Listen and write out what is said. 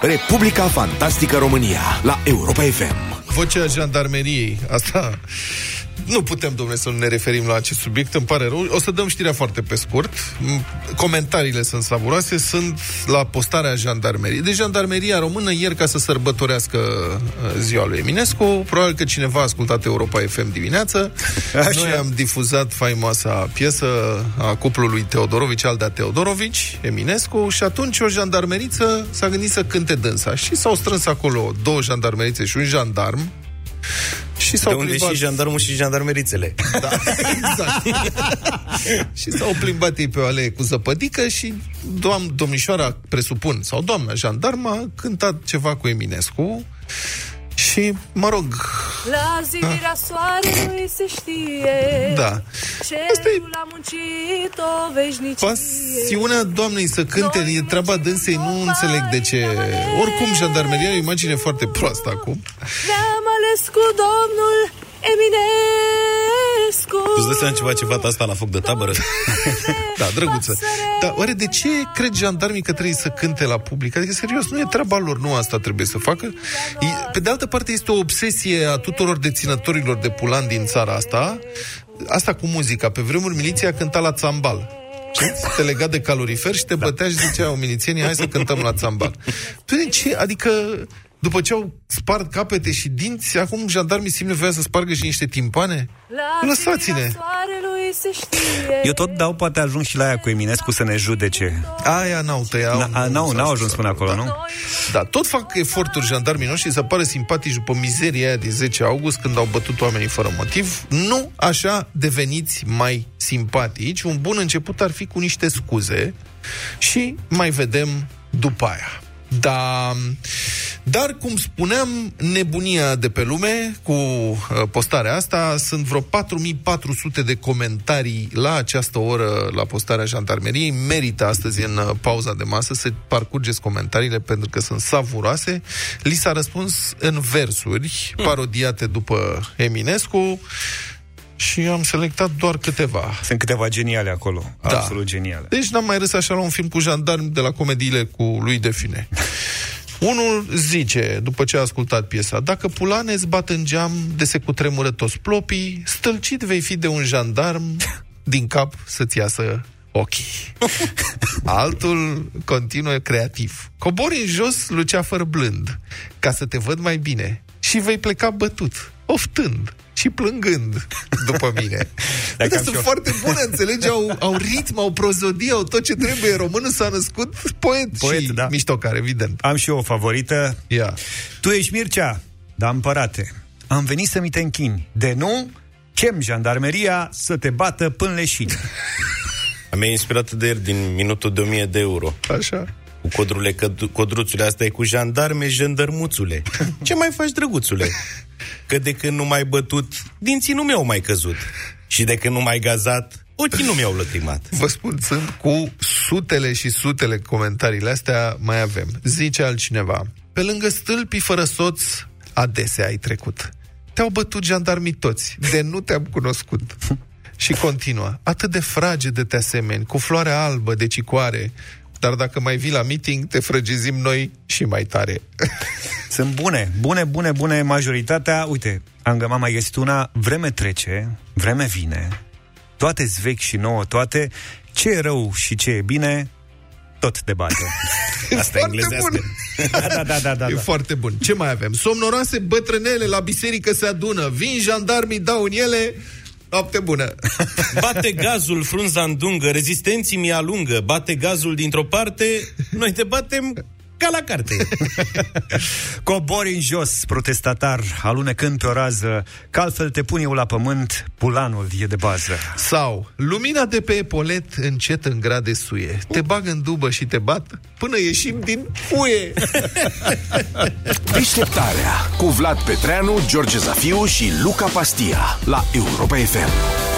Republica Fantastică România la Europa FM. Vocea jandarmeriei, asta nu putem, domnule, să nu ne referim la acest subiect, îmi pare rău. O să dăm știrea foarte pe scurt. Comentariile sunt savuroase, sunt la postarea jandarmeriei. De jandarmeria română, ieri, ca să sărbătorească uh, ziua lui Eminescu, probabil că cineva a ascultat Europa FM dimineață. Așa. Noi am difuzat faimoasa piesă a cuplului Teodorovici, Aldea Teodorovici, Eminescu, și atunci o jandarmeriță s-a gândit să cânte dânsa. Și s-au strâns acolo două jandarmerițe și un jandarm, și s-au de unde plimbat... și jandarmul și jandarmerițele. Da, exact. și s-au plimbat ei pe o alee cu zăpădică și doam, domnișoara, presupun, sau doamna jandarma, a cântat ceva cu Eminescu și, mă rog... La zidirea da. soarelui se știe Da Cerul a muncit o veșnicie Pasiunea doamnei să cânte E treaba dânsei, nu înțeleg de ce Oricum, jandarmeria e o imagine foarte proastă acum Ne-am ales cu domnul Eminescu. Îți dai seama ceva ce fata asta la foc de tabără? da, drăguță. Dar oare de ce cred jandarmii că trebuie să cânte la public? Adică, serios, nu e treaba lor, nu asta trebuie să facă? Pe de altă parte, este o obsesie a tuturor deținătorilor de pulan din țara asta. Asta cu muzica. Pe vremuri, miliția cânta la țambal. Te lega de calorifer și te bătea și zicea o milițienie, hai să cântăm la țambal. Păi ce? Adică după ce au spart capete și dinți, acum jandarmii simt nevoia să spargă și niște timpane? Lăsați-ne! Eu tot dau, poate ajung și la aia cu Eminescu să ne judece. Aia n-au tăiat. N-au, n-au ajuns până acolo, nu? Da, tot fac eforturi jandarmii noștri să pară simpatici după mizeria aia din 10 august, când au bătut oamenii fără motiv. Nu așa deveniți mai simpatici. Un bun început ar fi cu niște scuze și mai vedem după aia. Da, dar, cum spuneam, nebunia de pe lume cu uh, postarea asta, sunt vreo 4400 de comentarii la această oră la postarea jandarmeriei. Merită astăzi în uh, pauza de masă să parcurgeți comentariile pentru că sunt savuroase. Li s-a răspuns în versuri, parodiate după Eminescu și am selectat doar câteva. Sunt câteva geniale acolo, da. absolut geniale. Deci n-am mai râs așa la un film cu jandarmi de la comediile cu lui Define. Unul zice, după ce a ascultat piesa, dacă pulane îți bat în geam, de se cutremură toți plopii, stâlcit vei fi de un jandarm, din cap să-ți iasă ochii. Altul continuă creativ. Cobori în jos, luceafăr blând, ca să te văd mai bine și vei pleca bătut, oftând și plângând după mine. Dacă sunt foarte bune, înțelegi? Au, au ritm, au prozodie, au tot ce trebuie. Românul s-a născut poet, poet și da. miștocar, evident. Am și eu o favorită. Yeah. Tu ești Mircea, da împărate. Am venit să mi te închini. De nu, chem jandarmeria să te bată până leșini. Am inspirat de el din minutul de 1000 de euro. Așa. Cu codrule, codruțule, asta e cu jandarme, jandarmuțule. Ce mai faci, drăguțule? Că de când nu mai bătut, dinții nu mi-au mai căzut. Și de când nu mai gazat, ochii nu mi-au lăcrimat. Vă spun, sunt cu sutele și sutele comentariile astea, mai avem. Zice altcineva, pe lângă stâlpii fără soț, adesea ai trecut. Te-au bătut jandarmii toți, de nu te-am cunoscut. Și continuă, atât de frage de te asemeni, cu floarea albă de cicoare, dar dacă mai vii la meeting, te frăgezim noi și mai tare. Sunt bune, bune, bune, bune majoritatea. Uite, am, am mai găsit una, vreme trece, vreme vine, toate vechi și nouă, toate, ce e rău și ce e bine, tot de bate. Asta e englezească. da, da, da, da, da. E da. foarte bun. Ce mai avem? Somnoroase bătrânele la biserică se adună. Vin jandarmii, dau în ele, Noapte bună! Bate gazul, frunza îndungă, rezistenții mi alungă, bate gazul dintr-o parte, noi te batem ca la carte. Cobori în jos, protestatar, alunecând pe o rază, că altfel te pun eu la pământ, pulanul e de bază. Sau, lumina de pe epolet încet în grade suie, te bag în dubă și te bat până ieșim din fuie. Deșteptarea cu Vlad Petreanu, George Zafiu și Luca Pastia la Europa FM.